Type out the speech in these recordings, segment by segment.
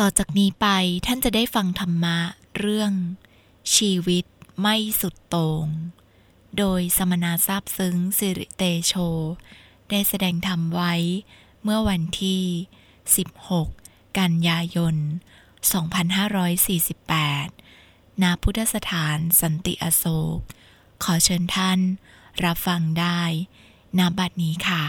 ต่อจากนี้ไปท่านจะได้ฟังธรรมะเรื่อง ชีวิตไม่สุดโตง่งโดยสมณะทราบซึ้งสิริเตโช ได้แสดงธรรมไว้เมื่อวันที่ 16 กันยายน 2548 ณ พุทธสถานสันติอโศก ขอเชิญท่านรับฟังได้ณบัดนี้ค่ะ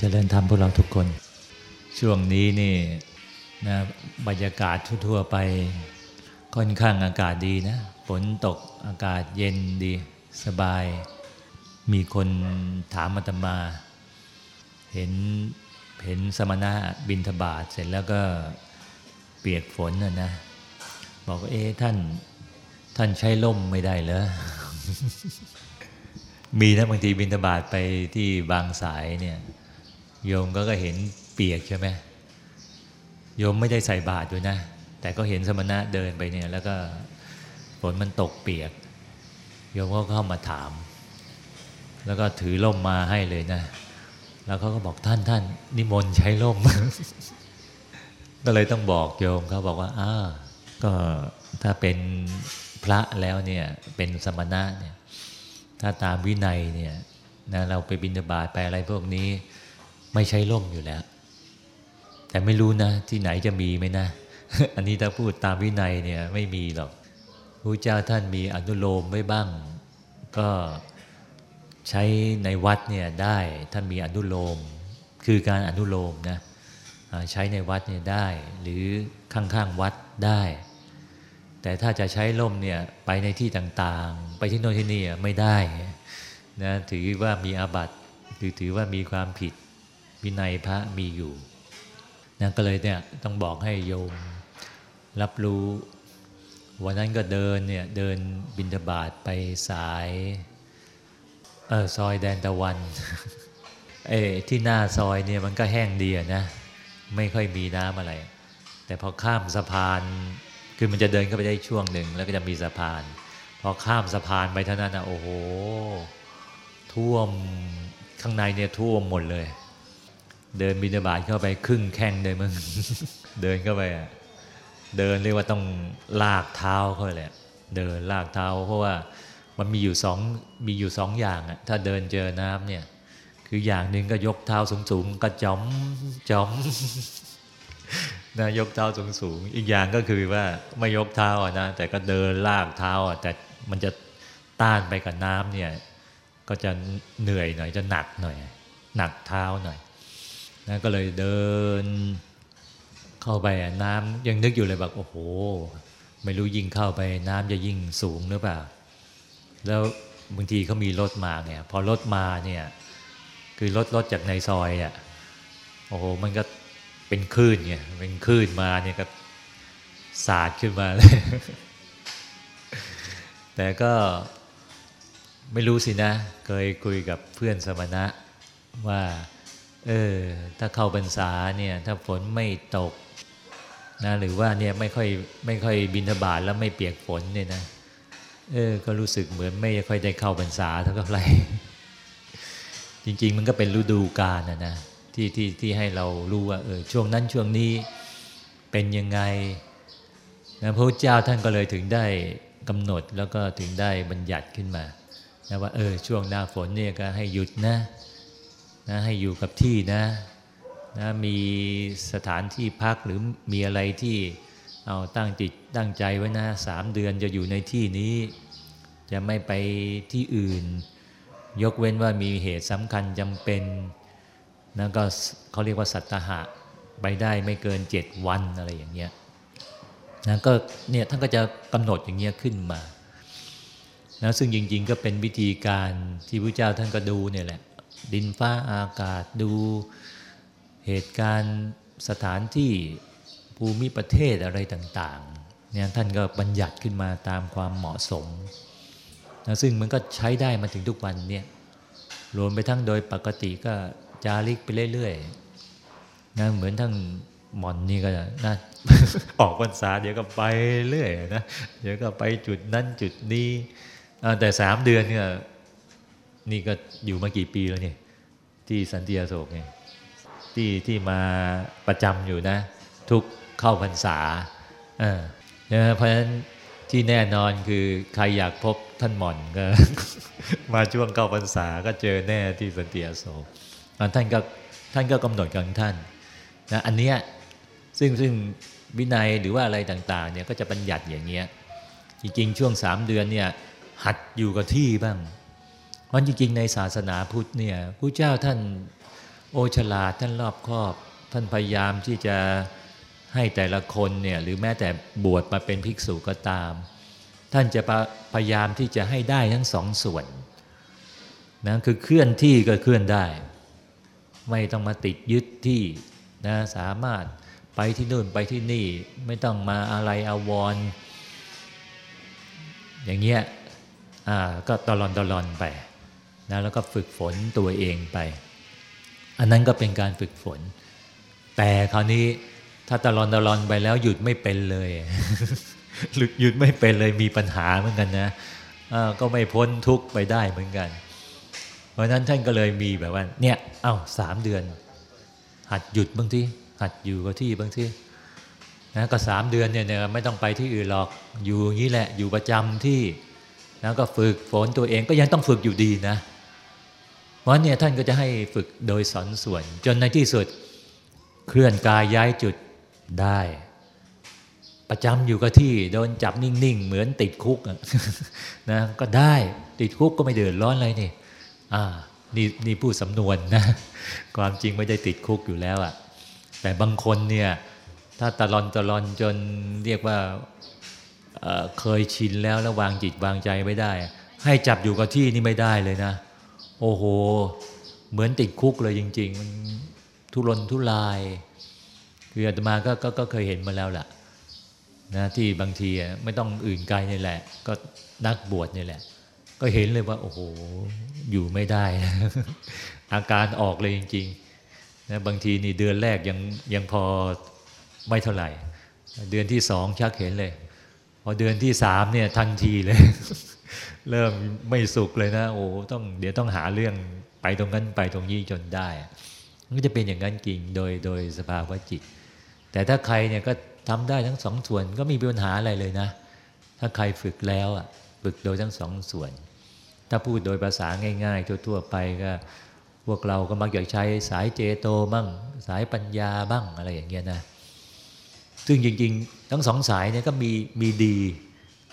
จริญธรรมพวกเราทุกคน ช่วงนี้นี่นะบรรยากาศทั่วๆไป ค่อนข้างอากาศดีนะฝนตกอากาศเย็นดีสบาย มีคนถามมาตมา เห็นเห็นสมณะบินทบาทเสร็จแล้วก็เปียกฝนนะนะบอกว่าเอ๊ะท่านท่านใช้ล่มไม่ได้เหรอมีนะบางทีบินทบาทไปที่บางสายเนี่ย โยมก็ก็เห็นเปียกใช่ไหมโยมไม่ได้ใส่บาตรด้วยนะ แต่ก็เห็นสมณะเดินไปเนี่ย แล้วก็ฝนมันตกเปียก โยมก็เข้ามาถาม แล้วก็ถือล่มมาให้เลยนะ แล้วเขาก็บอกท่านท่านนิมนต์ใช้ล่ม ก็เลยต้องบอกโยมเขาบอกว่าอ้าก็ถ้าเป็นพระแล้วเนี่ยเป็นสมณะเนี่ยถ้าตามวินัยเนี่ยนะเราไปบิณฑบาตไปอะไรพวกนี้ ไม่ใช้ล่มอยู่แล้ว แต่ไม่รู้นะ ที่ไหนจะมีไหมนะ อันนี้ถ้าพูดตามวินัยเนี่ยไม่มีหรอกพระเจ้าท่านมีอนุโลมไว้บ้าง ก็ใช้ในวัดเนี่ยได้ท่านมีอนุโลม คือการอนุโลมนะใช้ในวัดเนี่ยได้ หรือข้างๆวัดได้ แต่ถ้าจะใช้ล่มเนี่ยไปในที่ต่างๆ ไปที่โน่นที่นี่ไม่ได้นะถือว่ามีอาบัติหรือถือว่ามีความผิด วินัยพระมีอยู่นั่นก็เลยเนี่ยต้องบอกให้โยมรับรู้ วันนั้นก็เดินเนี่ยเดินบินทบาทไปสายเออซอยแดนตะวันเอที่หน้าซอยเนี่ยมันก็แห้งดีนะ ไม่ค่อยมีน้ำอะไร แต่พอข้ามสะพานคือมันจะเดินเข้าไปได้ช่วงหนึ่งแล้วก็จะมีสะพาน พอข้ามสะพานไปเท่านั้นนะโอ้โหท่วมข้างในเนี่ยท่วมหมดเลย เดินบินบาตเข้าไปครึ่งแข้งเลยมึงเดินเข้าไปเดินเรียกว่าต้องลากเท้าเขาเลยเดินลากเท้า เพราะว่ามันมีอยู่สองมีอยู่สองอย่างอะถ้าเดินเจอน้ำเนี่ย คืออย่างหนึ่งก็ยกเท้าสูงๆก็จอมจอมนะยกเท้าสูงๆอีกอย่างก็คือว่าไม่ยกเท้าอะนะแต่ก็เดินลากเท้าอะแต่มันจะต้านไปกับน้ำเนี่ย ก็จะเหนื่อยหน่อยจะหนักหน่อย หนักเท้าหน่อย นะก็เลยเดินเข้าไปน้ำยังนึกอยู่เลยแบบโอ้โห ไม่รู้ยิ่งเข้าไปน้ำจะยิ่งสูงหรือเปล่า แล้วบางทีเขามีรถมาเนี่ย พอรถมาเนี่ย คือรถรถจากในซอยอะโอ้โห มันก็เป็นคลื่นเนี่ยเป็นคลื่นมาเนี่ยก็สาดขึ้นมาเลย แต่ก็ไม่รู้สินะ เคยคุยกับเพื่อนสมณะว่า เออถ้าเข้าพรรษาเนี่ย ถ้าฝนไม่ตกนะหรือว่าเนี่ยไม่ค่อยไม่ค่อยบินทบาทแล้วไม่เปียกฝนเนี่ยนะเออก็รู้สึกเหมือนไม่ค่อยได้เข้าพรรษาเท่ากับไรจริง ๆ มันก็เป็นฤดูกาลนะนะที่ที่ที่ให้เรารู้ว่าเออช่วงนั้นช่วงนี้เป็นยังไงนะพระเจ้าท่านก็เลยถึงได้กำหนดแล้วก็ถึงได้บัญญัติขึ้นมานะว่าเออช่วงหน้าฝนเนี่ยก็ให้หยุดนะ นะให้อยู่กับที่นะนะมีสถานที่พักหรือมีอะไรที่เอาตั้งจิตตั้งใจไว้นะสามเดือนจะอยู่ในที่นี้ จะไม่ไปที่อื่น ยกเว้นว่ามีเหตุสำคัญจำเป็นนะก็เขาเรียกว่าสัตหะไปได้ไม่เกินเจ็ดวันอะไรอย่างเงี้ยนะก็เนี่ยท่านก็จะกำหนดอย่างเงี้ยขึ้นมานะซึ่งจริงๆก็เป็นวิธีการที่พระเจ้าท่านก็ดูเนี่ยแหละ ดินฟ้าอากาศดูเหตุการณ์สถานที่ภูมิประเทศอะไรต่างๆเนี่ยท่านก็บัญญัติขึ้นมาตามความเหมาะสมนะซึ่งมันก็ใช้ได้มาถึงทุกวันเนี่ยรวมไปทั้งโดยปกติก็จาริกไปเรื่อยๆนะเหมือนทั้งหมอนนี่ก็น่าออกพรรษาเดี๋ยวก็ไปเรื่อยนะเดี๋ยวก็ไปจุดนั้นจุดนี้แต่สามเดือนเนี่ย นี่ก็อยู่มากี่ปีแล้วเนี่ยที่สันติอโศกเนี่ยที่ที่มาประจำอยู่นะ ทุกเข้าพรรษาเออเพราะฉะนั้นที่แน่นอนคือใครอยากพบท่านหม่อนก็มาช่วงเข้าพรรษาก็เจอแน่ที่สันติอโศกท่านก็ท่านก็กำหนดกันท่านนะอันเนี้ยซึ่งซึ่งวินัยหรือว่าอะไรต่างๆเนี่ยก็จะบัญญัติอย่างเงี้ยจริงๆช่วงสามเดือนเนี่ยหัดอยู่กับที่บ้าง เพราะจริงๆในศาสนาพุทธเนี่ยพระเจ้าท่านโอชลาท่านรอบครอบ ท่านพยายามที่จะให้แต่ละคนเนี่ยหรือแม้แต่บวชมาเป็นภิกษุก็ตาม ท่านจะพยายามที่จะให้ได้ทั้งสองส่วนนะคือเคลื่อนที่ก็เคลื่อนได้ ไม่ต้องมาติดยึดที่นะสามารถไปที่นู่นไปที่นี่ไม่ต้องมาอะไรอาวร อย่างเงี้ยอ่าก็ตลอนตลอนไป นะแล้วก็ฝึกฝนตัวเองไป อันนั้นก็เป็นการฝึกฝน แต่คราวนี้ถ้าตลอนตลอนไปแล้วหยุดไม่เป็นเลยหยุดไม่เป็นเลยมีปัญหาเหมือนกันนะก็ไม่พ้นทุกไปได้เหมือนกัน เพราะนั้นท่านก็เลยมีแบบว่า เนี่ยเอา้าสามเดือน หัดหยุดบางทีหัดอยู่กับที่บางทีนะก็สามเดือนเนี่ยไม่ต้องไปที่อื่นหรอกอยู่อย่างนี้แหละอยู่ประจำที่แล้วก็ฝึกฝนตัวเองก็ยังต้องฝึกอยู่ดีนะ เพราะเนี่ยท่านก็จะให้ฝึกโดยสอนส่วน จนในที่สุดเคลื่อนกายย้ายจุดได้ ประจำอยู่กับที่โดนจับนิ่งๆ เหมือนติดคุกนะก็ได้ติดคุกก็ไม่เดือดร้อนอะไรนี่อ่านี่นี่พูดสำนวนนะ ความจริงไม่ได้ติดคุกอยู่แล้วอะ่ะแต่บางคนเนี่ยถ้าตะลอนตะลอนจนเรียกว่าเเคยชินแล้วแล้ววางจิตวางใจไม่ได้ ให้จับอยู่กับที่นี่ไม่ได้เลยนะ โอ้โห เหมือนติดคุกเลยจริง ๆ มันทุรนทุราย คืออาตมาก็ก็เคยเห็นมาแล้วล่ะนะที่บางทีไม่ต้องอื่นไกลนี่แหละ ก็นักบวชนี่แหละ ก็เห็นเลยว่า โอ้โห อยู่ไม่ได้ อาการออกเลยจริงๆนะบางทีนี่เดือนแรกยังยังพอไม่เท่าไหร่ เดือนที่สองชักเห็นเลย พอเดือนที่สามเนี่ยทันทีเลย เริ่มไม่สุขเลยนะโอ้ต้องเดี๋ยวต้องหาเรื่องไปตรงนั้นไปตรงนี้จนได้มันจะเป็นอย่างนั้นจริงโดยโดยสภาวะจิต แต่ถ้าใครเนี่ยก็ทำได้ทั้งสองส่วนก็มีปัญหาอะไรเลยนะ ถ้าใครฝึกแล้วอะฝึกโดยทั้งสองส่วน ถ้าพูดโดยภาษาง่าย ๆ ทั่วๆไปก็พวกเราก็มักอยากใช้สายเจโตบ้างสายปัญญาบ้างอะไรอย่างเงี้ยนะ ซึ่งจริง ๆ ทั้งสองสายเนี่ยก็มีมีดี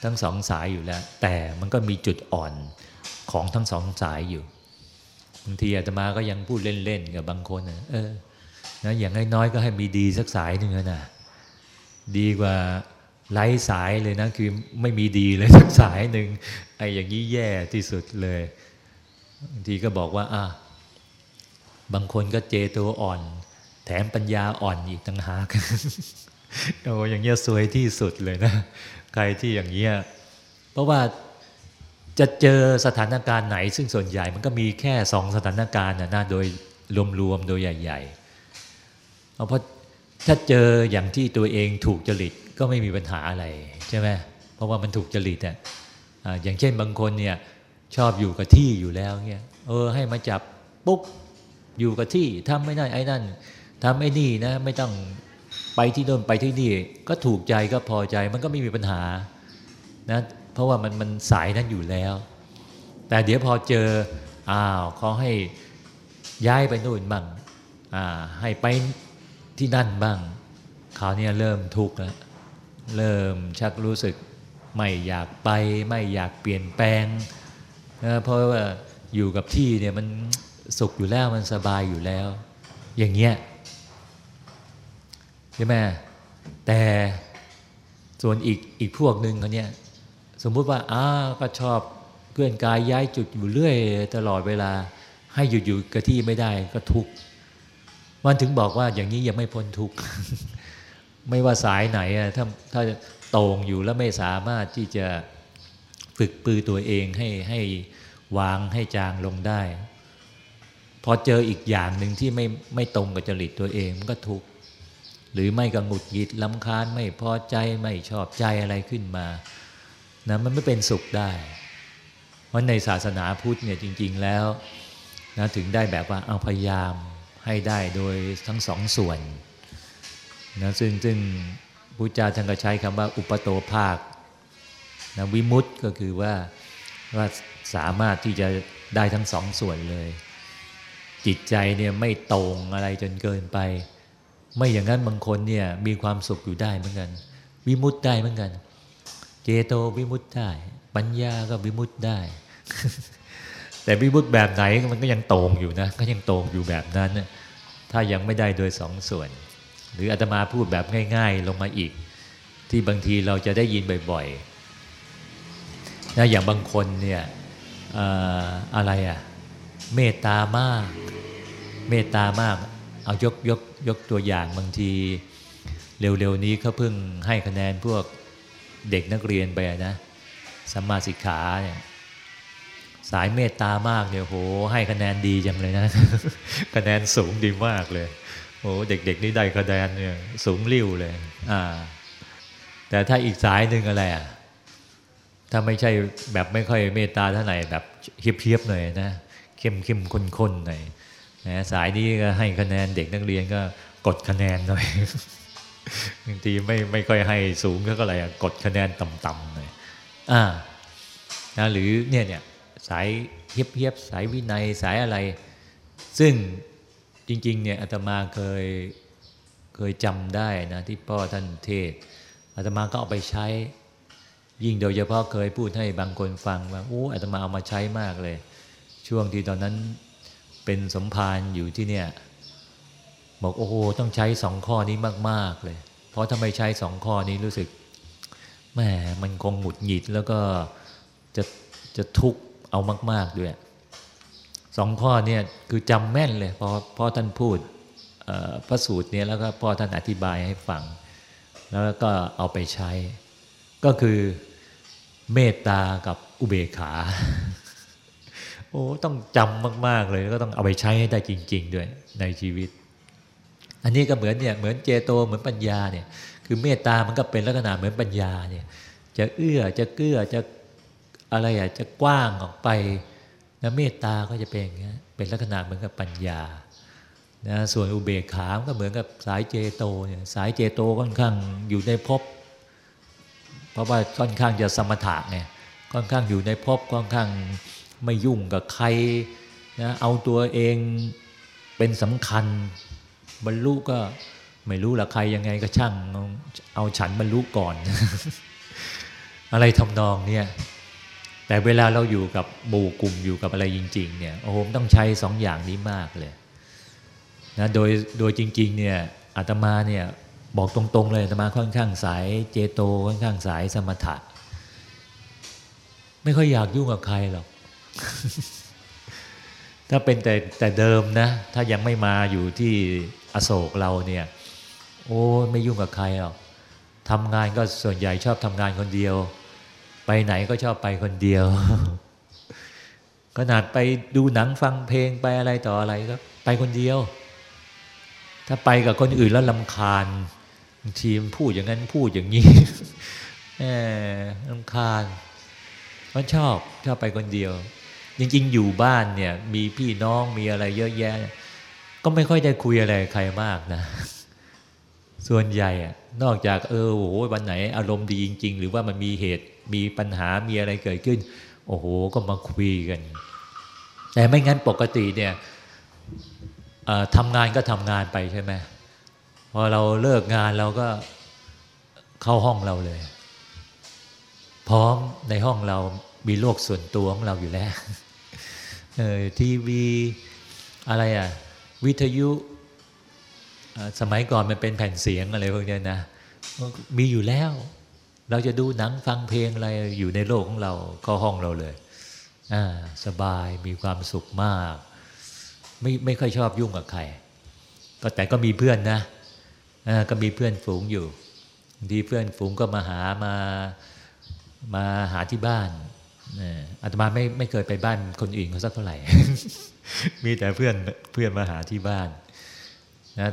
ทั้งสองสายอยู่แล้ว แต่มันก็มีจุดอ่อนของทั้งสองสายอยู่บางทีอาตมาก็ยังพูดเล่นๆกับบางคนนะเออนะอย่างน้อยๆก็ให้มีดีสักสายหนึ่งนะดีกว่าไร้สายเลยนะคือไม่มีดีเลยสักสายหนึ่งไอ้อย่างนี้แย่ที่สุดเลยบางทีก็บอกว่าอะบางคนก็เจตัวอ่อน แถมปัญญาอ่อนอีกต่างหากโอ้อย่างเงี้ยสวยที่สุดเลยนะ ใครที่อย่างเงี้ยเพราะว่าจะเจอสถานการณ์ไหน ซึ่งส่วนใหญ่มันก็มีแค่สองสถานการณ์นะโดยรวมๆโดยใหญ่ๆเพราะถ้าเจออย่างที่ตัวเองถูกจริตก็ไม่มีปัญหาอะไรใช่ไหมเพราะว่ามันถูกจริตอะอย่างเช่นบางคนเนี่ยชอบอยู่กับที่อยู่แล้วเนี่ยเออให้มาจับปุ๊บอยู่กับที่ทำไม่ได้ไอ้นั่นทำไอ้นี่นะ ไม่ต้อง ไปที่โน่นไปที่นี่ก็ถูกใจก็พอใจมันก็ไม่มีปัญหานะเพราะว่ามันมันสายนั้นอยู่แล้ว แต่เดี๋ยวพอเจออ้าวเขาให้ย้ายไปโน่นบ้างอ่าให้ไปที่นั่นบ้างคราวนี้เริ่มทุกข์แล้วเริ่มชักรู้สึกไม่อยากไปไม่อยากเปลี่ยนแปลงนะเพราะว่าอยู่กับที่เนี่ยมันสุขอยู่แล้วมันสบายอยู่แล้ว อย่างเงี้ย ใช่ไหมแต่ส่วนอีกอีกพวกหนึ่งเขาเนี่ยสมมุติว่าอ้าก็ชอบเพื่อนกายย้ายจุดอยู่เรื่อย ตลอดเวลาให้หยุดอยู่กับที่ไม่ได้ก็ทุกข์มันถึงบอกว่าอย่างนี้ยังไม่พ้นทุกข์ไม่ว่าสายไหนอะถ้าถ้าตรงอยู่แล้วไม่สามารถที่จะฝึกปือตัวเองให้ให้วางให้จางลงได้ พอเจออีกอย่างหนึ่งที่ไม่ไม่ตรงกับจริตตัวเองมันก็ทุกข์ หรือไม่ก็หงุดหงิดลำคาญไม่พอใจไม่ชอบใจอะไรขึ้นมานะมันไม่เป็นสุขได้ เพราะในศาสนาพุทธเนี่ยจริง ๆแล้วนะถึงได้แบบว่าเอาพยายามให้ได้โดยทั้งสองส่วนนะซึ่งซึ่งพุทธเจ้าท่านก็ใช้คำว่าอุปโตภาคนะวิมุตต์ก็คือว่าว่าสามารถที่จะได้ทั้งสองส่วนเลย จิตใจเนี่ยไม่ตรงอะไรจนเกินไป ไม่อย่างนั้นบางคนเนี่ยมีความสุขอยู่ได้เหมือนกัน วิมุตได้เหมือนกัน เจโตวิมุตได้ ปัญญาก็วิมุตได้ แต่วิมุตแบบไหนมันก็ยังตรงอยู่นะก็ยังตรงอยู่แบบนั้นนะถ้ายังไม่ได้โดยสองส่วน หรืออาตมาพูดแบบง่าย ๆ ลงมาอีก ที่บางทีเราจะได้ยินบ่อยๆนะอย่างบางคนเนี่ยอะไรอะเมตตามาก เมตตามาก เอายกยก ยกตัวอย่างบางที เร็วๆนี้เขาเพิ่งให้คะแนนพวกเด็กนักเรียนไปนะสัมมาสิกขาเนี่ยสายเมตตามากเนี่ยโห ให้คะแนนดีจังเลยนะ คะแนนสูงดีมากเลยโอ้เด็กๆนี่ได้คะแนนเนี่ยสูงริ้วเลยอ่าแต่ถ้าอีกสายหนึ่งอะไรอะถ้าไม่ใช่แบบไม่ค่อยเมตตาเท่าไหร่แบบเพียบๆหน่อยนะเข้มเข้มข้นๆหน่อย นะสายนี้ก็ให้คะแนนเด็กนักเรียนก็กดคะแนนหน่อยบางทีไม่ไม่ค่อยให้สูงก็อะไรกดคะแนนต่ำๆหน่อยอ่านะหรือเนี่ยเนี่ยสายเพียบๆสายวินัยสายอะไร ซึ่งจริงๆเนี่ยอาตมาเคยเคยจำได้นะที่พ่อท่านเทศอาตมาก็เอาไปใช้ ยิ่งโดยเฉพาะเคยพูดให้บางคนฟังว่าโอ้อาตมาเอามาใช้มากเลย ช่วงที่ตอนนั้น เป็นสมภารอยู่ที่เนี่ย บอกโอ้โหต้องใช้สองข้อนี้มาก ๆ เลย เพราะถ้าไม่ใช้สองข้อนี้รู้สึกแหมมันคงหงุดหงิดแล้วก็จะจะทุกข์เอามาก ๆด้วยสองข้อเนี่ยคือจำแม่นเลยพอพ่อท่านพูดพระสูตรเนี่ยแล้วก็พ่อท่านอธิบายให้ฟัง แล้วก็เอาไปใช้ ก็คือเมตตากับอุเบกขา โอ้ต้องจำมาก ๆ เลยก็ต้องเอาไปใช้ให้ได้จริง ๆ ด้วยในชีวิต อันนี้ก็เหมือนเนี่ยเหมือนเจโตเหมือนปัญญาเนี่ย คือเมตตามันก็เป็นลักษณะเหมือนปัญญาเนี่ย จะเอื้อจะเกื้อจะอะไรอะจะกว้างออกไปนะเมตตาก็จะเป็นอย่างนี้ยเป็นลักษณะเหมือนกับปัญญานะส่วนอุเบกขาก็เหมือนกับสายเจโตเนี่ยสายเจโตค่อนข้างอยู่ในภพเพราะว่าค่อนข้างจะสมถะไงค่อนข้างอยู่ในภพค่อนข้าง ไม่ยุ่งกับใครนะเอาตัวเองเป็นสำคัญ บรรลุก็ไม่รู้ละใครยังไงก็ช่าง เอาฉันบรรลุก่อน อะไรทำนองเนี่ยแต่เวลาเราอยู่กับหมู่กลุ่มอยู่กับอะไรจริง ๆ เนี่ยโอ้โหต้องใช้สองอย่างนี้มากเลยนะโดยโดยจริง ๆ เนี่ยอาตมาเนี่ยบอกตรง ๆ เลยอาตมาค่อนข้างสายเจโตค่อนข้างสายสมถะ ไม่ค่อยอยากยุ่งกับใครหรอก ถ้าเป็นแต่แต่เดิมนะ ถ้ายังไม่มาอยู่ที่อโศกเราเนี่ย โอ้ไม่ยุ่งกับใครหรอกทำงานก็ส่วนใหญ่ชอบทำงานคนเดียว ไปไหนก็ชอบไปคนเดียว ขนาดไปดูหนังฟังเพลงไปอะไรต่ออะไรก็ไปคนเดียว ถ้าไปกับคนอื่นแล้วลำคาญทีมพูดอย่างนั้นพูดอย่างนี้แหมลำคาญมันชอบชอบไปคนเดียว จริง ๆ อยู่บ้านเนี่ย มีพี่น้องมีอะไรเยอะแยะ ก็ไม่ค่อยได้คุยอะไรใครมากนะ ส่วนใหญ่อะนอกจากเออโหวันไหนอารมณ์ดีจริง ๆ หรือว่ามันมีเหตุมีปัญหามีอะไรเกิดขึ้น โอ้โหก็มาคุยกัน แต่ไม่งั้นปกติเนี่ยทำงานก็ทำงานไปใช่ไหมพอเราเลิกงานเราก็เข้าห้องเราเลย พร้อมในห้องเรามีโลกส่วนตัวของเราอยู่แล้ว ทีวีอะไรอะวิทยุสมัยก่อนมันเป็นแผ่นเสียงอะไรพวกนี้นะ มีอยู่แล้ว เราจะดูหนังฟังเพลงอะไรอยู่ในโลกของเราก็ห้องเราเลยสบายมีความสุขมาก ไม่ไม่ค่อยชอบยุ่งกับใคร ก็แต่ก็มีเพื่อนนะก็มีเพื่อนฝูงอยู่ดีเพื่อนฝูงก็มาหามามาหาที่บ้าน อาตมาไม่ไม่เคยไปบ้านคนอื่นเขาสักเท่าไหร่ มีแต่เพื่อนเพื่อนมาหาที่บ้านนะ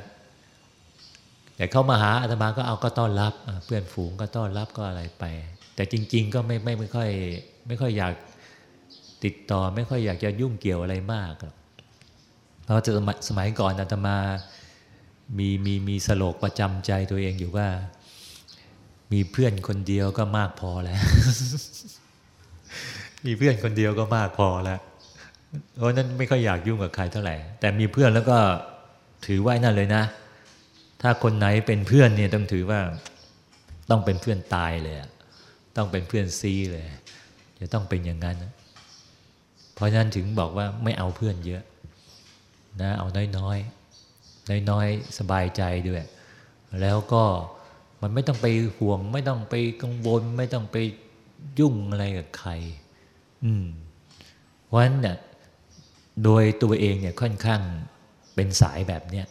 แต่เข้ามาหาอาตมาก็เอาก็ต้อนรับ เพื่อนฝูงก็ต้อนรับก็อะไรไป แต่จริง ๆ ก็ไม่ไม่ไม่ค่อยไม่ค่อยอยากติดต่อไม่ค่อยอยากจะยุ่งเกี่ยวอะไรมากเพราะจะสมัยก่อนอาตมามีมีมีสโลกประจำใจตัวเองอยู่ว่า มีเพื่อนคนเดียวก็มากพอแล้ว มีเพื่อนคนเดียวก็มากพอแล้วเพราะนั้นไม่ค่อยอยากยุ่งกับใครเท่าไหร่ แต่มีเพื่อนแล้วก็ถือไว้นั่นเลยนะ ถ้าคนไหนเป็นเพื่อนเนี่ยต้องถือว่าต้องเป็นเพื่อนตายเลยต้องเป็นเพื่อนซีเลย จะต้องเป็นอย่างนั้น เพราะฉะนั้นถึงบอกว่าไม่เอาเพื่อนเยอะนะเอาน้อยๆน้อยๆสบายใจด้วย แล้วก็มันไม่ต้องไปห่วง ไม่ต้องไปกังวล ไม่ต้องไป ยุ่งอะไรกับใคร อืมเพราะฉะนั้นเนี่ยโดยตัวเองเนี่ยค่อนข้างเป็นสายแบบเนี้ย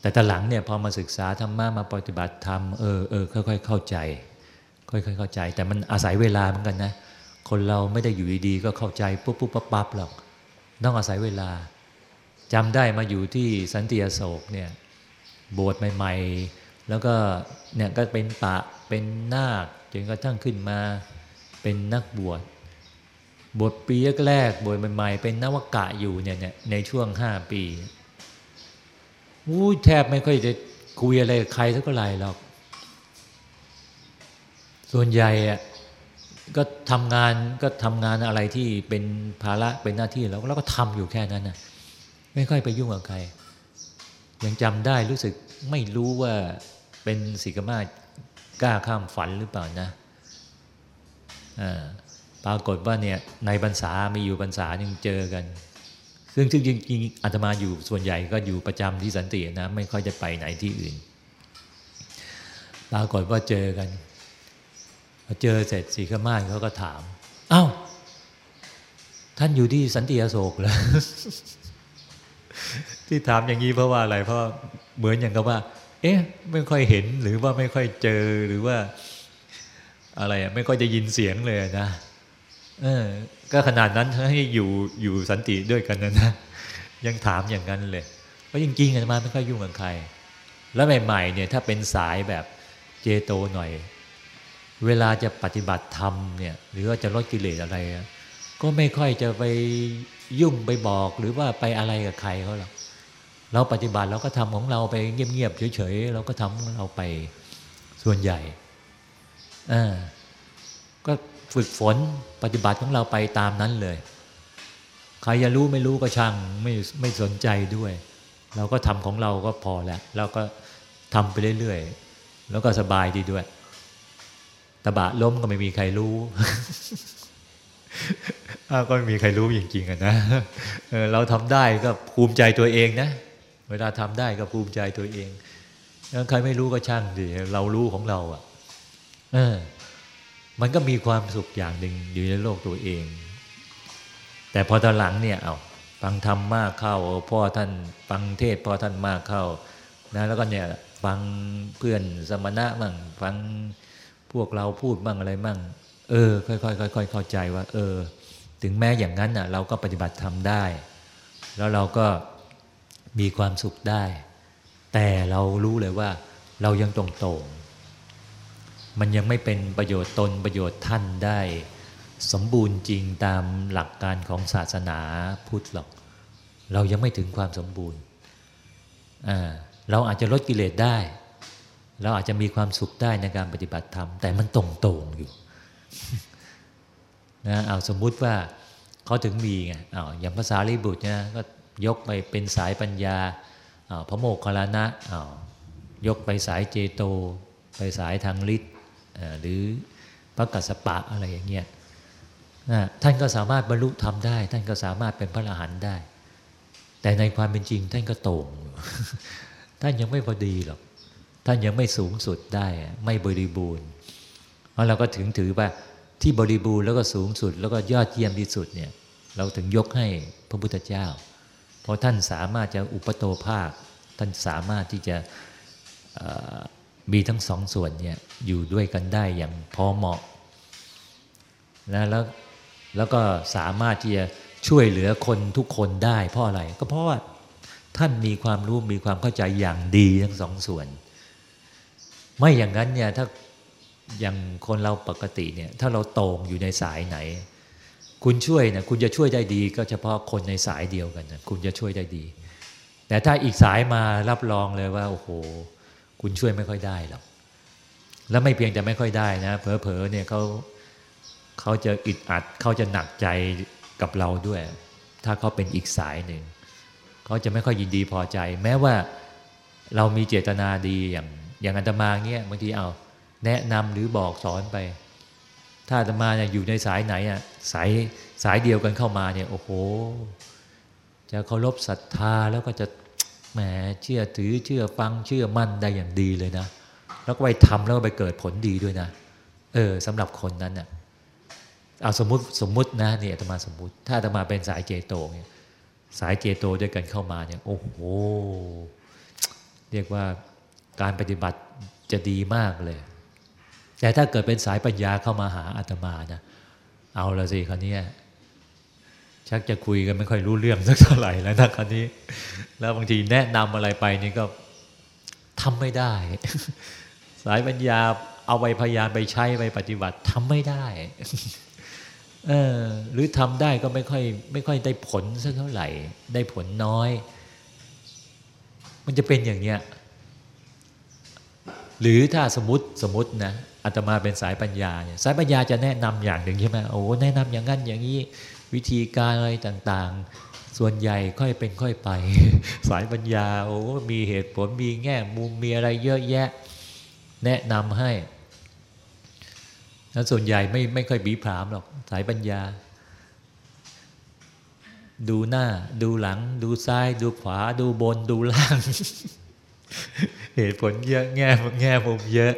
แต่ตหลังเนี่ยพอมาศึกษาธรรมะมาปฏิบัติธรรมเออเออค่อยๆ เข้าใจ ค่อยๆ เข้าใจ แต่มันอาศัยเวลาเหมือนกันนะ คนเราไม่ได้อยู่ดีๆก็เข้าใจปุ๊บปุ๊บปั๊บปั๊บหรอก ต้องอาศัยเวลาจำได้มาอยู่ที่สันติอโศกเนี่ยบวชใหม่ ๆ แล้วก็เนี่ยก็เป็นปะเป็นนาค นกระทั่งขึ้นมาเป็นนักบวชบทปีแรกบทใหม่ๆเป็นนวกะอยู่เนี่ยในช่วงห้าปีอู้แทบไม่ค่อยจะคุยอะไรกับใครสักเท่าไหร่หรอก ส่วนใหญ่อะก็ทำงานก็ทำงานอะไรที่เป็นภาระเป็นหน้าที่แล้วเราก็ทำอยู่แค่นั้นนะไม่ค่อยไปยุ่งกับใคร ยังจำได้รู้สึกไม่รู้ว่าเป็นสิกมา กล้าข้ามฝันหรือเปล่านะปรากฏว่าเนี่ยในบรรษามีอยู่บรรษาหนึ่งเจอกัน ซึ่งจริงๆอาตมาอยู่ส่วนใหญ่ก็อยู่ประจำที่สันตินะไม่ค่อยจะไปไหนที่อื่น ปรากฏว่าเจอกันพอเจอเสร็จสีขม่านเขาก็ถามอา้าวท่านอยู่ที่สันติอโศกเหรอที่ถามอย่างนี้เพราะว่าอะไรเพราะเหมือนอย่างกับว่า เอ๊ะไม่ค่อยเห็นหรือว่าไม่ค่อยเจอหรือว่า อะไรอะไม่ค่อยจะยินเสียงเลยนะเออ ก็ขนาดนั้นให้อยู่อยู่สันติด้วยกันนะนะยังถามอย่างนั้นเลยเพราะจริงๆอาตมาไม่ค่อยยุ่งกับใคร แล้วใหม่ๆเนี่ยถ้าเป็นสายแบบเจโตหน่อย เวลาจะปฏิบัติธรรมเนี่ย หรือว่าจะลดกิเลสอะไร ก็ไม่ค่อยจะไปยุ่งไปบอกหรือว่าไปอะไรกับใครเขาหรอก เราปฏิบัติเราก็ทำของเราไปเงียบๆเฉยๆเราก็ทำของเราไปส่วนใหญ่อก็ฝึกฝนปฏิบัติของเราไปตามนั้นเลย ใครจะรู้ไม่รู้ก็ช่างไม่ไม่สนใจด้วย เราก็ทำของเราก็พอแล้วเราก็ทำไปเรื่อยๆ แล้วก็สบายดีด้วยตะบะล้มก็ไม่มีใครรู้ก็ไม่มีใครรู้จริงๆนะเราทำได้ก็ภูมิใจตัวเองนะ เวลาทำได้ก็ภูมิใจตัวเองใครไม่รู้ก็ช่างดิเรารู้ของเราอะเออมันก็มีความสุขอย่างหนึ่งอยู่ในโลกตัวเอง แต่พอตอนหลังเนี่ยเอาฟังธรรมมากเข้าพ่อท่านฟังเทศพ่อท่านมากเข้านะแล้วก็เนี่ยฟังเพื่อนสมณะมั่งฟังพวกเราพูดบ้างอะไรมั่ง เออ ค่อยๆค่อยๆเข้าใจว่า เออ ถึงแม้อย่างนั้นอะ เราก็ปฏิบัติทำได้ แล้วเราก็ มีความสุขได้ แต่เรารู้เลยว่า เรายังตรงๆมันยังไม่เป็นประโยชน์ตนประโยชน์ท่านได้ สมบูรณ์จริงตามหลักการของศาสนาพุทธหรอก เรายังไม่ถึงความสมบูรณ์ เราอาจจะลดกิเลสได้ เราอาจจะมีความสุขได้ในการปฏิบัติธรรม แต่มันตรงๆอยู่นะเอาสมมุติว่าเขาถึงมีไงอาอย่างภาษาลิบุตรนะก็ ยกไปเป็นสายปัญญาพระโมกขลานะยกไปสายเจโต ไปสายทางฤทธิ์หรือพระกัสสปะอะไรอย่างเงี้ยท่านก็สามารถบรรลุธรรมได้ ท่านก็สามารถเป็นพระอรหันต์ได้ แต่ในความเป็นจริงท่านก็โต่งท่านยังไม่พอดีหรอก ท่านยังไม่สูงสุดได้ไม่บริบูรณ์ เพราะเราก็ถึงถือว่าที่บริบูรณ์แล้วก็สูงสุด แล้วก็ยอดเยี่ยมที่สุดเนี่ยเราถึงยกให้พระพุทธเจ้า เพราะท่านสามารถจะอุปโตภาค ท่านสามารถที่จะมีทั้งสองส่วนเนี่ยอยู่ด้วยกันได้อย่างพอเหมาะนะแล้วแล้วก็สามารถที่จะช่วยเหลือคนทุกคนได้ เพราะอะไร ก็เพราะว่าท่านมีความรู้มีความเข้าใจอย่างดีทั้งสองส่วน ไม่อย่างนั้นเนี่ยถ้าอย่างคนเราปกติเนี่ยถ้าเราโต่งอยู่ในสายไหน คุณช่วยนะคุณจะช่วยได้ดี ก็เฉพาะคนในสายเดียวกันนะคุณจะช่วยได้ดี แต่ถ้าอีกสายมารับรองเลยว่าโอ้โห คุณช่วยไม่ค่อยได้หรอกแล้วไม่เพียงแต่ไม่ค่อยได้นะเผลอๆเนี่ยเขาเขาจะอึดอัดเขาจะหนักใจกับเราด้วย ถ้าเขาเป็นอีกสายหนึ่งเขาจะไม่ค่อยยินดีพอใจ แม้ว่าเรามีเจตนาดีอย่างอย่างอัตมาเงี้ยบางทีเอาแนะนำหรือบอกสอนไป ถ้าอาตมาเนี่ยอยู่ในสายไหนอะ สายสายเดียวกันเข้ามาเนี่ยโอ้โห จะเคารพศรัทธาแล้วก็จะแหมเชื่อถือเชื่อฟังเชื่อมั่นได้อย่างดีเลยนะ แล้วก็ไปทำแล้วก็ไปเกิดผลดีด้วยนะ เออสำหรับคนนั้นน่ะเอาสมมติสมมตินะนี่อาตมาสมมติ ถ้าอาตมาเป็นสายเจโตเนี่ยสายเจโตด้วยกันเข้ามาเนี่ยโอ้โหเรียกว่าการปฏิบัติจะดีมากเลย แต่ถ้าเกิดเป็นสายปัญญาเข้ามาหาอาตมานะ เอาละสิคราวนี้ชักจะคุยกันไม่ค่อยรู้เรื่องสักเท่าไหร่แล้วนะคราวนี้ แล้วบางทีแนะนำอะไรไปนี่ก็ทำไม่ได้ สายปัญญาเอาไปพยายามไปใช้ไปปฏิบัติทำไม่ได้เออหรือทำได้ก็ไม่ค่อยไม่ค่อยได้ผลสักเท่าไหร่ ได้ผลน้อย มันจะเป็นอย่างเนี้ยหรือถ้าสมมติสมมตินะ อาตมาเป็นสายปัญญาเนี่ยสายปัญญาจะแนะนำอย่างหนึ่งใช่ไหมโอ้แนะนำอย่างนั้นอย่างนี้วิธีการอะไรต่างๆ ส่วนใหญ่ค่อยเป็นค่อยไป สายปัญญาโอ้มีเหตุผลมีแง่มุมมีอะไรเยอะแยะ แนะนำให้แล้วส่วนใหญ่ไม่ไม่ค่อยบีพรามหรอกสายปัญญา ดูหน้า ดูหลัง ดูซ้าย ดูขวา ดูบน ดูล่าง เหตุผลเยอะแง่แง่มุมเยอะ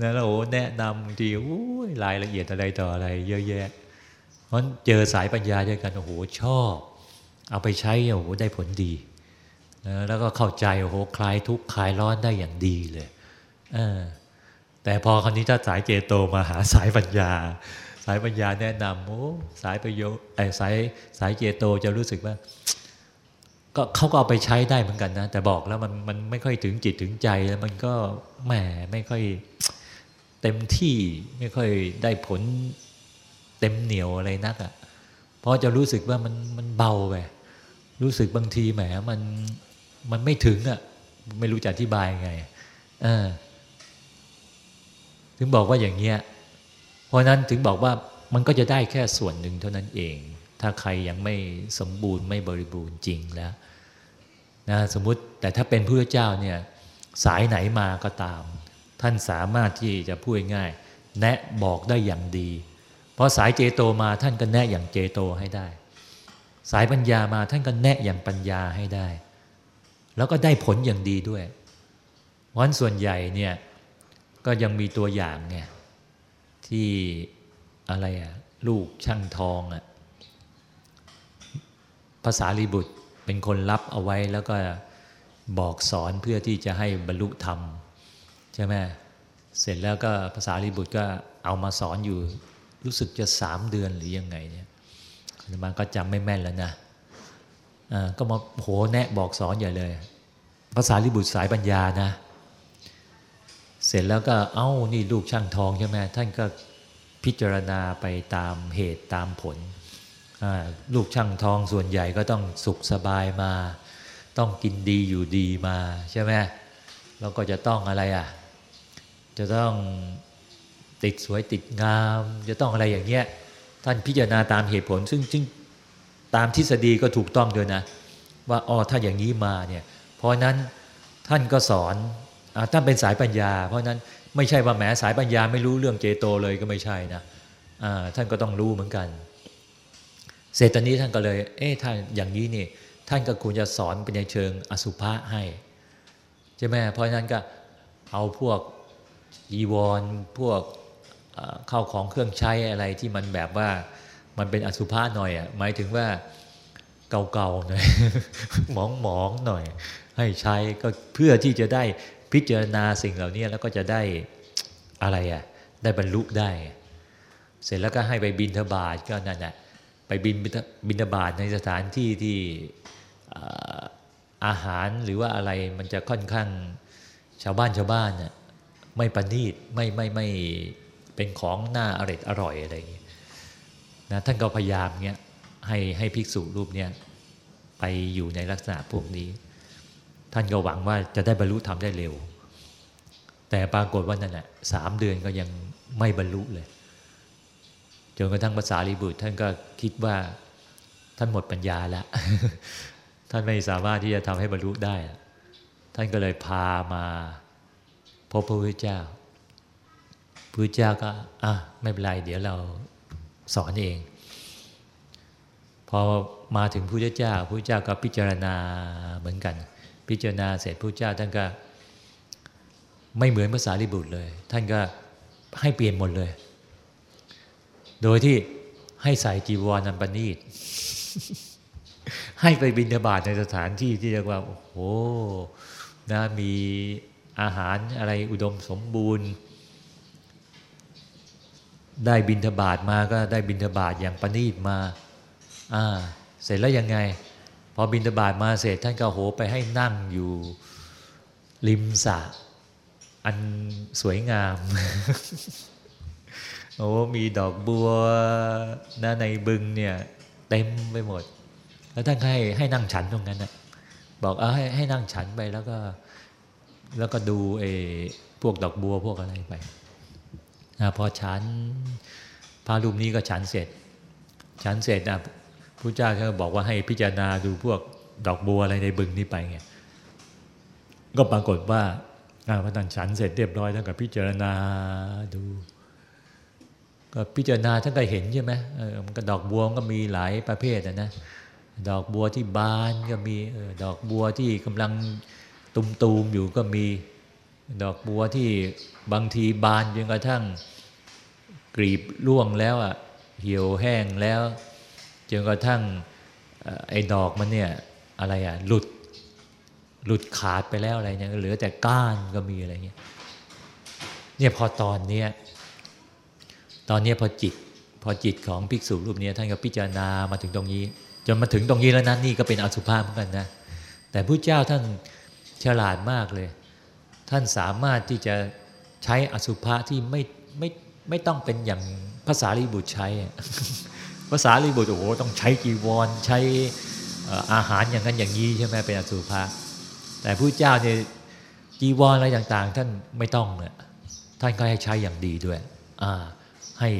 นะแล้วโอ้แนะนำบางทีโอ้ยรายละเอียดอะไรต่ออะไร เยอะแยะเพราะเจอสายปัญญาด้วยกันโอ้โหชอบ เอาไปใช้โอ้โหได้ผลดีนะแล้วก็เข้าใจโอ้โหคลายทุกข์คลายร้อนได้อย่างดีเลยเออแต่พอคราวนี้ถ้าสายเจโตมาหาสายปัญญา สายปัญญาแนะนำโอ้สายประโยชน์ไอ้สายสายเจโตจะรู้สึกว่าก็เขาก็เอาไปใช้ได้เหมือนกันนะ แต่บอกแล้วมันมันไม่ค่อยถึงจิตถึงใจแล้วมันก็แหมไม่ค่อย เต็มที่ไม่ค่อยได้ผลเต็มเหนียวอะไรนักอะ่ะเพราะจะรู้สึกว่ามันมันเบาไปรู้สึกบางทีแหมมันมันไม่ถึงอะ่ะไม่รู้จะอธิบายไงเออถึงบอกว่าอย่างเงี้ยเพราะนั้นถึงบอกว่ามันก็จะได้แค่ส่วนหนึ่งเท่านั้นเอง ถ้าใครยังไม่สมบูรณ์ไม่บริบูรณ์จริงแล้วนะสมมติแต่ถ้าเป็นพระเจ้าเนี่ยสายไหนมาก็ตาม ท่านสามารถที่จะพูดง่าย แนะบอกได้อย่างดี เพราะสายเจโตมาท่านก็แนะอย่างเจโตให้ได้ สายปัญญามาท่านก็แนะอย่างปัญญาให้ได้ แล้วก็ได้ผลอย่างดีด้วยวันส่วนใหญ่เนี่ยก็ยังมีตัวอย่างเนี่ยที่อะไรอะลูกช่างทองอะภาษาลีบุตรเป็นคนรับเอาไว้แล้วก็บอกสอนเพื่อที่จะให้บรรลุธรรม ใช่ไหมเสร็จแล้วก็ภาษาลีบุตรก็เอามาสอนอยู่รู้สึกจะสามเดือนหรือยังไงเนี่ยมันก็จำไม่แม่นแล้วนะก็มาโหแนะบอกสอนใหญ่เลย ภาษาลิบุตรสายปัญญานะ เสร็จแล้วก็เอา้านี่ลูกช่างทองใช่ไหมท่านก็พิจารณาไปตามเหตุตามผล ลูกช่างทองส่วนใหญ่ก็ต้องสุขสบายมา ต้องกินดีอยู่ดีมาใช่ไหมแล้วก็จะต้องอะไรอะ จะต้องติดสวยติดงาม จะต้องอะไรอย่างเงี้ย ท่านพิจารณาตามเหตุผล ซึ่งจึงตามทฤษฎีก็ถูกต้องด้วยนะ ว่าอ๋อถ้าอย่างนี้มาเนี่ยเพราะนั้นท่านก็สอนท่านเป็นสายปัญญา เพราะนั้นไม่ใช่ว่าแหมสายปัญญาไม่รู้เรื่องเจโตเลยก็ไม่ใช่นะท่านก็ต้องรู้เหมือนกันเสร็จตนนี้ท่านก็เลย เอ๊ะท่านอย่างนี้นี่ท่านก็ควรจะสอนเป็นในเชิงอสุภะให้ใช่ไหมเพราะนั้นก็เอาพวก อีวอนพวกเข้าของเครื่องใช้อะไรที่มันแบบว่ามันเป็นอสุภะหน่อยอะหมายถึงว่าเก่าๆหน่อยหมองๆหน่อย ให้ใช้ก็เพื่อที่จะได้พิจารณาสิ่งเหล่านี้แล้วก็จะได้อะไรอะได้บรรลุได้ เสร็จแล้วก็ให้ไปบินทบาทก็นั่นแหละไปบินบินทบาทในสถานที่ที่อาหารหรือว่าอะไรมันจะค่อนข้างชาวบ้านชาวบ้านน่ะ ไม่ประณีตไม่ไม่ไม่เป็นของหน้าอร่อยอร่อยอะไรอย่างเงี้ยนะท่านก็พยายามเงี้ยให้ให้ภิกษุรูปเนี้ยไปอยู่ในลักษณะพวกนี้ ท่านก็หวังว่าจะได้บรรลุธรรมได้เร็ว แต่ปรากฏว่านั่นแหละสามเดือนก็ยังไม่บรรลุเลยจนกระทั่งภาษาลีบุตรท่านก็คิดว่าท่านหมดปัญญาแล้ว ท่านไม่สามารถที่จะทำให้บรรลุได้ ท่านก็เลยพามา พบพระพุทธเจ้าพระพุทธเจ้าก็อะไม่เป็นไรเดี๋ยวเราสอนเอง พอมาถึงพระพุทธเจ้าพระพุทธเจ้าก็พิจารณาเหมือนกัน พิจารณาเสร็จพระพุทธเจ้าท่านก็ไม่เหมือนภาษาลิบุตรเลย ท่านก็ให้เปลี่ยนหมดเลย โดยที่ให้ใส่จีวรนันปณีตให้ไปบินบาตในสถานที่ที่เรียกว่า โอ้โหนะมี อาหารอะไรอุดมสมบูรณ์ ได้บินทบาทมาก็ได้บินทบาทอย่างประณีตมาอ่าเสร็จแล้วยังไง พอบินทบาทมาเสร็จท่านก็โหไปให้นั่งอยู่ริมสระอันสวยงาม โอ้มีดอกบัวนะในบึงเนี่ยเต็มไปหมด แล้วท่านให้ให้นั่งฉันตรงนั้นนะบอกเออให้ให้นั่งฉันไปแล้วก็ แล้วก็ดูเอพวกดอกบัวพวกอะไรไปอพอฉันพระรูปนี้ก็ฉันเสร็จ ฉันเสร็จนะพระเจ้าก็บอกว่าให้พิจารณาดูพวกดอกบัวอะไรในบึงนี้ไปไงก็ปรากฏว่าพระท่านฉันเสร็จเรียบร้อยท่านก็พิจารณาดู ก็พิจารณาท่านก็เห็นใช่ไหมเออมันก็ดอกบัวก็มีหลายประเภทนะดอกบัวที่บานก็มีออดอกบัวที่กำลัง ตุมๆอยู่ก็มีดอกบัวที่บางทีบานจนกระทั่งกรีบร่วงแล้วอะเหี่ยวแห้งแล้วจนกระทั่งไอ้ดอกมันเนี่ยอะไรอะหลุดหลุดขาดไปแล้วอะไรเนี่ยเหลือแต่ก้านก็มีอะไรเงี้ยเนี่ยพอตอนเนี้ยตอนเนี้ยพอจิต พอจิตของภิกษุรูปนี้ท่านก็พิจารณามาถึงตรงนี้ จนมาถึงตรงนี้แล้วนั้นนี่ก็เป็นอสุภะเหมือนกันนะแต่พระเจ้าท่าน ฉลาดมากเลย ท่านสามารถที่จะใช้อสุภะที่ไม่ไม่ไม่ต้องเป็นอย่างภาษาลีบุตรใช้ภาษาลีบุตรโอ้โหต้องใช้กีวรใช้อาหารอย่างนั้นอย่างนี้ใช่ไหมเป็นอสุภะแต่พระเจ้าเนี่ยจีวรอะไรต่างๆ ท่านไม่ต้องเนี่ยท่านก็ให้ใช้อย่างดีด้วยให้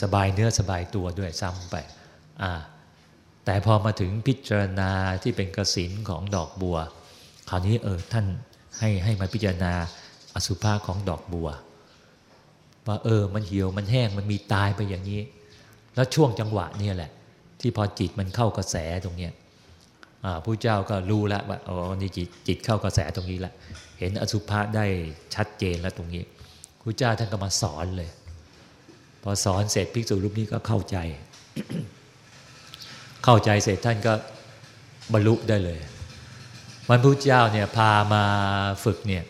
สบายเนื้อสบายตัวด้วยซ้ำไปแต่พอมาถึงพิจารณาที่เป็นกสินของดอกบัว คราวนี้เออท่านให้ให้มาพิจารณาอสุภะของดอกบัว ว่าเออมันเหี่ยวมันแห้งมันมีตายไปอย่างนี้ แล้วช่วงจังหวะนี่แหละ ที่พอจิตมันเข้ากระแสตรงเนี้ยผู้เจ้าก็รู้แล้วว่าอ๋อนี่จิตจิตเข้ากระแสตรงนี้แล้วเห็นอสุภะได้ชัดเจนแล้วตรงนี้ผู้เจ้าท่านก็มาสอนเลย พอสอนเสร็จภิกษุรูปนี้ก็เข้าใจ เข้าใจเสร็จท่านก็บรรลุได้เลย มันพระเจ้าเนี่ยพามาฝึกเนี่ย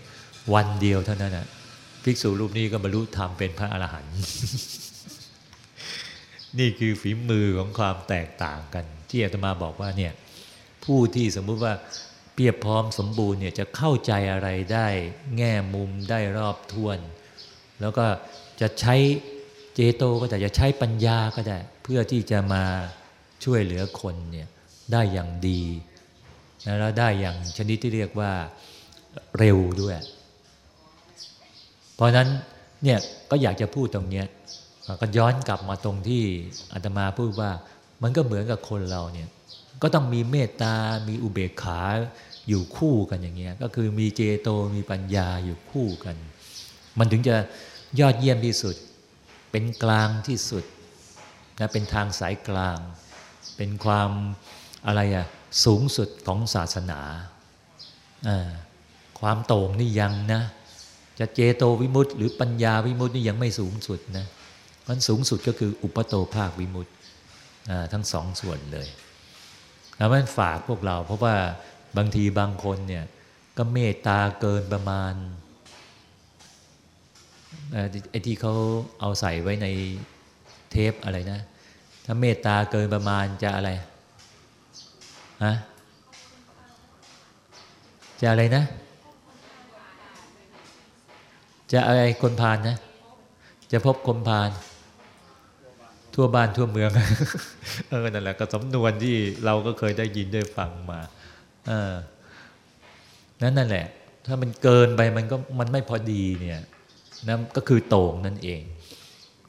วันเดียวเท่านั้นนะภิกษุรูปนี้ก็บรรลุธรรมเป็นพระอรหันต์นี่คือฝีมือของความแตกต่างกัน ที่อาตมาบอกว่าเนี่ยผู้ที่สมมุติว่าเปียบพร้อมสมบูรณ์เนี่ยจะเข้าใจอะไรได้ แง่มุมได้รอบท้วน แล้วก็จะใช้เจโตก็แต่จะใช้ปัญญาก็ได้ เพื่อที่จะมาช่วยเหลือคนเนี่ยได้อย่างดี แล้วได้อย่างชนิดที่เรียกว่าเร็วด้วย เพราะนั้นเนี่ยก็อยากจะพูดตรงนี้ก็ย้อนกลับมาตรงที่อาตมาพูดว่ามันก็เหมือนกับคนเราเนี่ยก็ต้องมีเมตตา มีอุเบกขาอยู่คู่กันอย่างเงี้ย ก็คือมีเจโต มีปัญญาอยู่คู่กัน มันถึงจะยอดเยี่ยมที่สุด เป็นกลางที่สุดนะ เป็นทางสายกลาง เป็นความอะไรอะ สูงสุดของศาสนาความโต่งนี่ยังนะ จะเจโตวิมุตต์หรือปัญญาวิมุตต์นี่ยังไม่สูงสุดนะมันสูงสุดก็คืออุปโตภาควิมุตต์ทั้งสองส่วนเลยแล้วมันฝากพวกเรา เพราะว่าบางทีบางคนเนี่ยก็เมตตาเกินประมาณไอ้ที่เขาเอาใส่ไว้ในเทปอะไรนะ ถ้าเมตตาเกินประมาณจะอะไร ฮะจะอะไรนะ จะอะไรคนพานนะ จะพบคนพาน ทั่วบ้านทั่วเมือง เออนั่นแหละก็สำนวนที่เราก็เคยได้ยินได้ฟังมาเออนั่นนั่นแหละ ถ้ามันเกินไปมันก็มันไม่พอดีเนี่ยนั่นก็คือโต่งนั่นเอง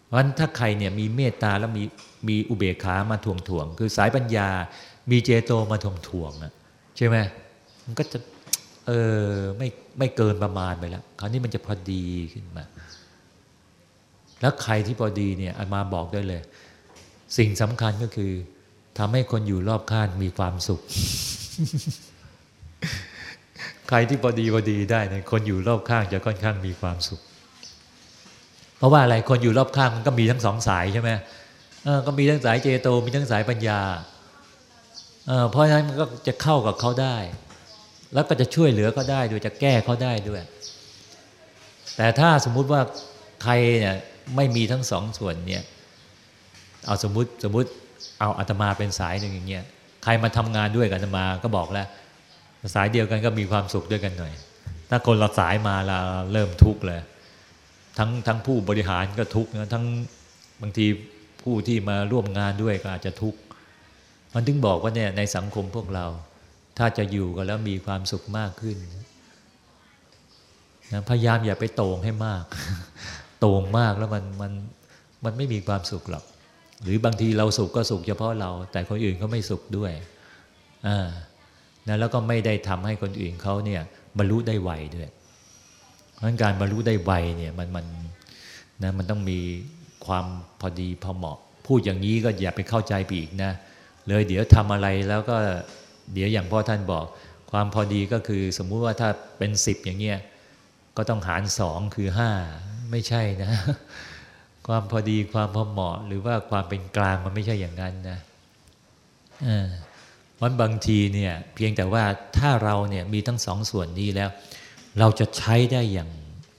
เพราะฉะนั้นถ้าใครเนี่ยมีเมตตาแล้วมีมีอุเบกขามาถ่วงถ่วง คือสายปัญญา มีเจโตมาถ่วงถ่วงอะใช่ไหมมันก็จะเออไม่ไม่เกินประมาณไปแล้วคราวนี้มันจะพอดีขึ้นมา แล้วใครที่พอดีเนี่ยอามาบอกได้เลย สิ่งสำคัญก็คือทำให้คนอยู่รอบข้างมีความสุข ใครที่พอดีพอดีได้เนี่ยคนอยู่รอบข้างจะค่อนข้างมีความสุข เพราะว่าอะไรคนอยู่รอบข้างมันก็มีทั้งสองสายใช่ไหมเออก็มีทั้งสายเจโต มีทั้งสายปัญญา เพราะฉะนั้นมันก็จะเข้ากับเขาได้ แล้วก็จะช่วยเหลือเขาได้ด้วยจะแก้เขาได้ด้วย แต่ถ้าสมมุติว่าใครเนี่ยไม่มีทั้งสองส่วนเนี่ยเอาสมมติสมมติเอาอาตมาเป็นสายหนึ่งอย่างเงี้ยใครมาทำงานด้วยกับอาตมาก็บอกแล้ว สายเดียวกันก็มีความสุขด้วยกันหน่อย ถ้าคนเราสายมาเราเริ่มทุกข์เลย ทั้งทั้งผู้บริหารก็ทุกข์นะทั้งบางทีผู้ที่มาร่วมงานด้วยก็อาจจะทุกข์ มันถึงบอกว่าเนี่ยในสังคมพวกเรา ถ้าจะอยู่กันแล้วมีความสุขมากขึ้นนะพยายามอย่าไปโต่งให้มาก โต่งมากแล้วมันมันมันไม่มีความสุขหรอก หรือบางทีเราสุขก็สุขเฉพาะเรา แต่คนอื่นก็ไม่สุขด้วยอ่านะแล้วก็ไม่ได้ทำให้คนอื่นเขาเนี่ยบรรลุได้ไวด้วย เพราะการบรรลุได้ไวเนี่ยมันมันนะมันต้องมีความพอดีพอเหมาะ พูดอย่างนี้ก็อย่าไปเข้าใจไปอีกนะ เลยเดี๋ยวทำอะไรแล้วก็เดี๋ยวอย่างพ่อท่านบอก ความพอดีก็คือสมมุติว่าถ้าเป็นสิบอย่างเงี้ยก็ต้องหารสองคือห้าไม่ใช่นะ ความพอดีความพอเหมาะ หรือว่าความเป็นกลางมันไม่ใช่อย่างนั้นนะวันบางทีเนี่ยเพียงแต่ว่าถ้าเราเนี่ยมีทั้งสองส่วนนี้แล้ว เราจะใช้ได้อย่าง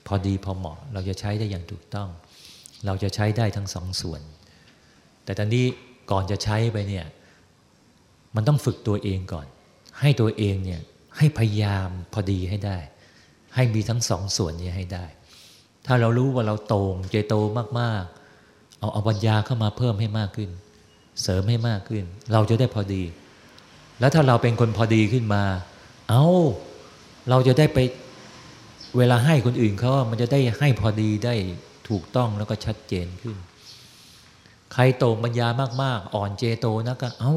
พอดีพอเหมาะ เราจะใช้ได้อย่างถูกต้อง เราจะใช้ได้ทั้งสองส่วน แต่ตอนนี้ก่อนจะใช้ไปเนี่ย มันต้องฝึกตัวเองก่อน ให้ตัวเองเนี่ยให้พยายามพอดีให้ได้ ให้มีทั้งสองส่วนนี้ให้ได้ ถ้าเรารู้ว่าเราโตงเจโตมากๆ เอาเอาปัญญาเข้ามาเพิ่มให้มากขึ้น เสริมให้มากขึ้น เราจะได้พอดี แล้วถ้าเราเป็นคนพอดีขึ้นมา เอาเราจะได้ไปเวลาให้คนอื่นเขามันจะได้ให้พอดีได้ถูกต้องแล้วก็ชัดเจนขึ้น ใครโตปัญญามาก ๆ อ่อนเจโตนะก็เอา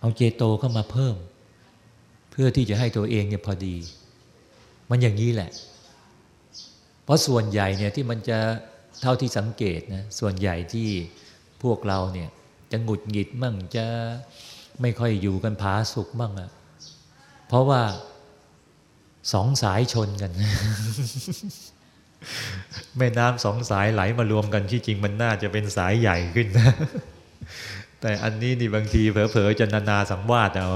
เอาเจโตเข้ามาเพิ่ม เพื่อที่จะให้ตัวเองเนี่ยพอดี มันอย่างนี้แหละ เพราะส่วนใหญ่เนี่ยที่มันจะเท่าที่สังเกตนะส่วนใหญ่ที่พวกเราเนี่ยจะหงุดหงิดมั่งจะไม่ค่อยอยู่กันผาสุกมั่งอะ่ะเพราะว่าสองสายชนกัน แม่น้ำสองสายไหลมารวมกันที่จริงมันน่าจะเป็นสายใหญ่ขึ้นนะ แต่อันนี้นี่บางทีเผลอๆจะนานาสังวาสเอา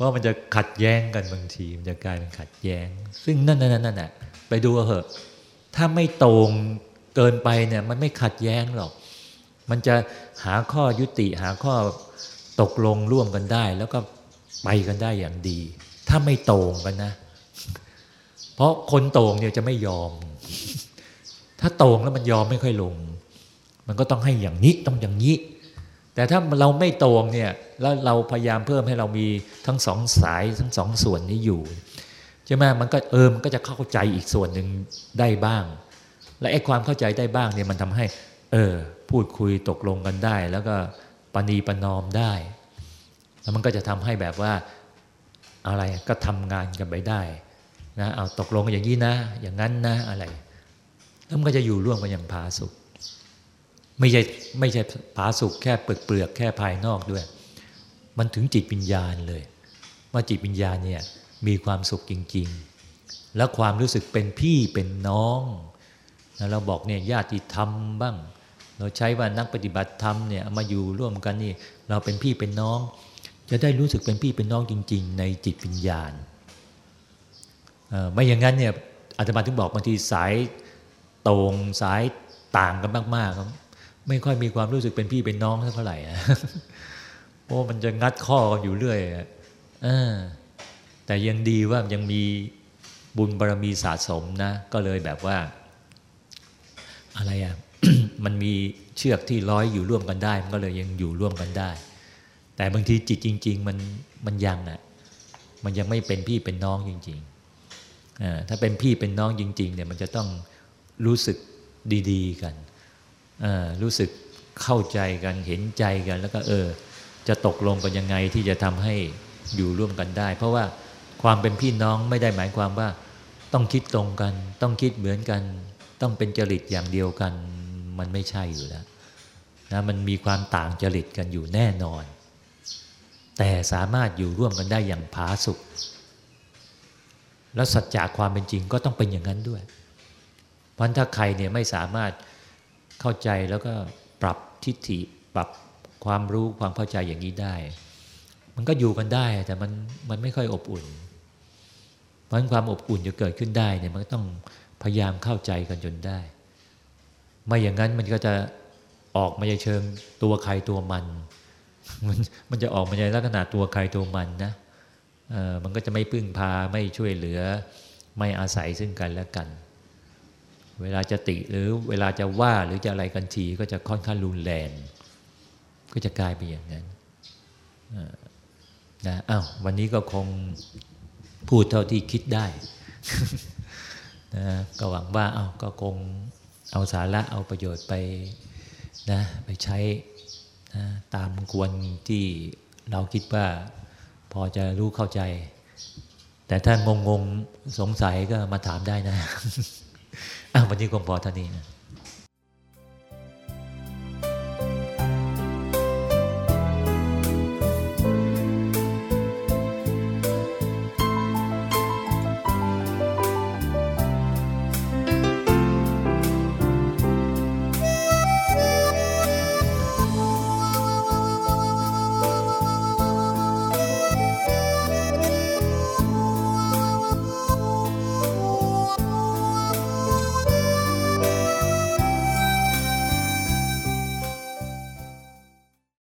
ว่ามันจะขัดแย้งกันบางที มันจะกลายเป็นขัดแย้ง ซึ่งนั่นนั่นนั่นน่ะไปดูเหอะ ถ้าไม่ตรงเกินไปเนี่ย มันไม่ขัดแย้งหรอก มันจะหาข้อยุติหาข้อตกลงร่วมกันได้ แล้วก็ไปกันได้อย่างดี ถ้าไม่ตรงกันนะ เพราะคนตรงเนี่ยจะไม่ยอม ถ้าตรงแล้วมันยอมไม่ค่อยลง มันก็ต้องให้อย่างนี้ต้องอย่างนี้ แต่ถ้าเราไม่ตรงเนี่ยแล้วเราพยายามเพิ่มให้เรามีทั้งสองสายทั้งสองส่วนนี้อยู่ใช่ไหมมันก็เออมันก็จะเข้าใจอีกส่วนหนึ่งได้บ้าง และไอ้ความเข้าใจได้บ้างเนี่ยมันทำให้ เออ พูดคุยตกลงกันได้ แล้วก็ปณีปนอมได้ แล้วมันก็จะทำให้แบบว่าอะไรก็ทำงานกันไปได้นะเอาตกลงอย่างนี้นะ อย่างนั้นนะอะไรแล้วมันก็จะอยู่ร่วมกันอย่างพาสุข ไม่ใช่ไม่ใช่ผาสุกแค่เปลือกเปลือกแค่ภายนอกด้วย มันถึงจิตวิญญาณเลย ว่าจิตวิญญาณเนี่ยมีความสุขจริง ๆ แล้วความรู้สึกเป็นพี่เป็นน้องนะเราบอกเนี่ยญาติธรรมบ้าง เราใช้ว่านักปฏิบัติธรรมเนี่ยมาอยู่ร่วมกันนี่เราเป็นพี่เป็นน้อง จะได้รู้สึกเป็นพี่เป็นน้องจริง ๆ ในจิตวิญญาณไม่อย่างนั้นเนี่ยอาตมาถึงบอกบางทีสายตรงสายต่างกันมากๆ ไม่ค่อยมีความรู้สึกเป็นพี่เป็นน้องเท่าไหร่เพราะมันจะงัดข้อกันอยู่เรื่อยอแต่ยังดีว่ายังมีบุญบารรมีสะสมนะ ก็เลยแบบว่า อะไรอะ่ะมันมีเชือกที่ร้อยอยู่ร่วมกันได้ มันก็เลยยังอยู่ร่วมกันได้ แต่บางทีจิตจริง ๆ มันมันยังอะ่ะมันยังไม่เป็นพี่เป็นน้องจริงๆถ้าเป็นพี่เป็นน้องจริง ๆ เนี่ย มันจะต้องรู้สึกดี ๆ กัน รู้สึกเข้าใจกันเห็นใจกัน แล้วก็เออ จะตกลงกันยังไงที่จะทำให้อยู่ร่วมกันได้ เพราะว่าความเป็นพี่น้องไม่ได้หมายความว่า ต้องคิดตรงกัน ต้องคิดเหมือนกัน ต้องเป็นจริตอย่างเดียวกัน มันไม่ใช่อยู่แล้วนะมันมีความต่างจริตกันอยู่แน่นอน แต่สามารถอยู่ร่วมกันได้อย่างผาสุกแล้วสัจจะความเป็นจริงก็ต้องเป็นอย่างนั้นด้วย เพราะถ้าใครเนี่ยไม่สามารถ เข้าใจแล้วก็ปรับทิฏฐิปรับความรู้ความเข้าใจอย่างนี้ได้ มันก็อยู่กันได้ แต่มันมันไม่ค่อยอบอุ่น เพราะความอบอุ่นจะเกิดขึ้นได้เนี่ยมันต้องพยายามเข้าใจกันจนได้ ไม่อย่างนั้นมันก็จะออกมาในเชิงตัวใครตัวมัน มันมันจะออกมาในลักษณะตัวใครตัวมันนะเออมันก็จะไม่พึ่งพาไม่ช่วยเหลือ ไม่อาศัยซึ่งกันและกัน เวลาจะติหรือเวลาจะว่าหรือจะอะไรกันทีก็จะค่อนข้างรุนแรง ก็จะกลายเป็นอย่างนั้นนะอ้าววันนี้ก็คงพูดเท่าที่คิดได้นะก็หวังว่าเอาก็คงเอาสาระเอาประโยชน์ไปนะไปใช้นะตามควรที่เราคิดว่าพอจะรู้เข้าใจ แต่ถ้างงงสงสัยก็มาถามได้นะ อ้าววันนี้คงพอเท่านี้นะ